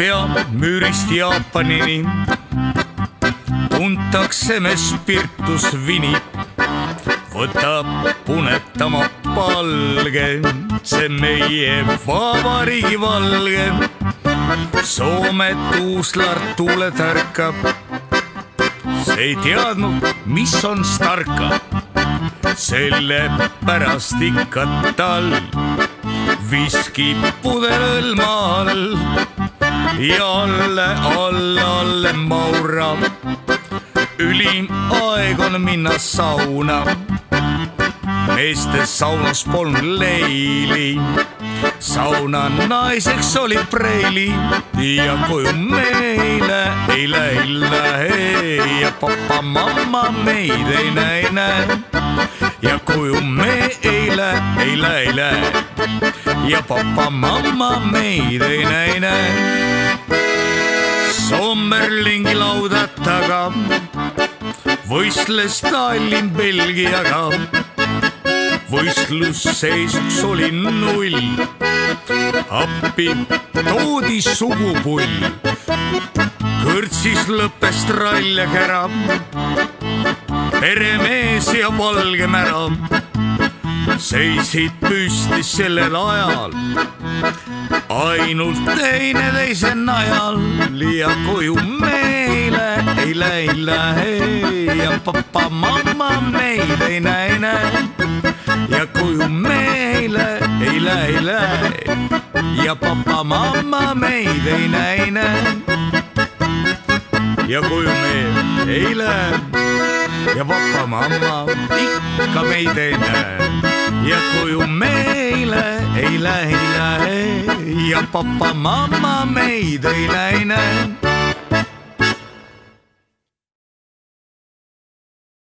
peamüürist Jaapanini tuntakse me spirtusvini, võtab punetama palge, see meie vabariigi valge. Soome tuuslar tuule tärkab, see ei teadnud, mis on starka, sellepärast ikka tal viskib pudel õlma all ja alle, alle, alle maurab. ülim aeg on minna sauna. meeste saunas polnud leili. sauna naiseks oli preili ja koju meile eile, eile ja papa-mamma meid ei näe, ei näe. ja koju me eile, eile, eile ja papa-mamma meid ei näe, ei näe Sommerlingi lauda taga võistles Tallinn Belgiaga. võistlusseisuks oli null, appi toodi sugupull. kõrtsis lõppes trall ja kära, peremees ja valge mära seisid püsti sellel ajal ainult teineteise najal ja koju meile eile, eile ja papa-mamma meid ei näe, ei näe. ja koju meile eile, eile ja papa-mamma meid ei näe, ei näe. ja koju me eile ja papa-mamma ikka meid ei näe. Ja koju meile ei lähe, ei lähe ja papa-mamma meid ei näe, ei näe